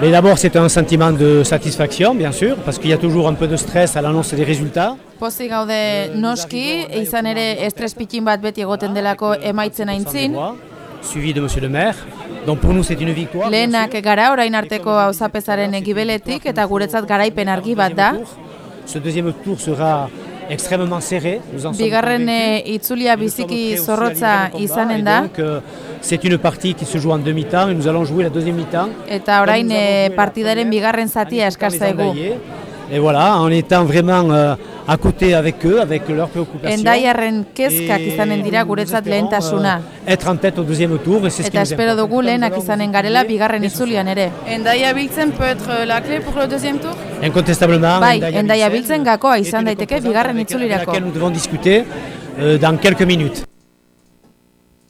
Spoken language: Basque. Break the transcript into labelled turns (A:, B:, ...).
A: Mais d'abord, c'est un sentiment de satisfaction, bien sûr, parce qu'il y a toujours un peu de stress à l'annonce des résultats.
B: Pozik gaude noski, izan ere estres pikin bat beti egoten delako emaitzen aintzin.
A: Suivi de Monsieur le maire. Donc pour nous, c'est une victoire.
B: Lehenak gara orain arteko auzapezaren egibeletik eta guretzat garaipen argi bat da.
A: Ce deuxième tour sera extrêmement serré.
B: Bigarren eh, itzulia biziki zorrotza izanen da.
A: Euh, C'est une partie qui se joue en demi-temps et nous allons jouer la deuxième mi-temps.
B: Eta orain eh, partidaren bigarren zatia eskar zaigu.
A: Et voilà, en étant vraiment euh, à côté avec eux, avec leurs préoccupations.
B: Endaiarren kezkak izanen dira guretzat lehentasuna.
A: euh, être en tête au deuxième tour et c'est ce qui
B: Eta
A: nous
B: espero
A: importe.
B: dugu lehenak
A: Nous allons
B: izanen garela bigarren itzulian ere.
C: Endaia biltzen peut être la clé pour le deuxième tour
A: Incontestablement,
B: Bai,
A: Hendaia Biltzen
B: gakoa izan daiteke bigarren itzulirako.
A: laquelle nous devons discuter euh, dans quelques minutes.